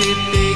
te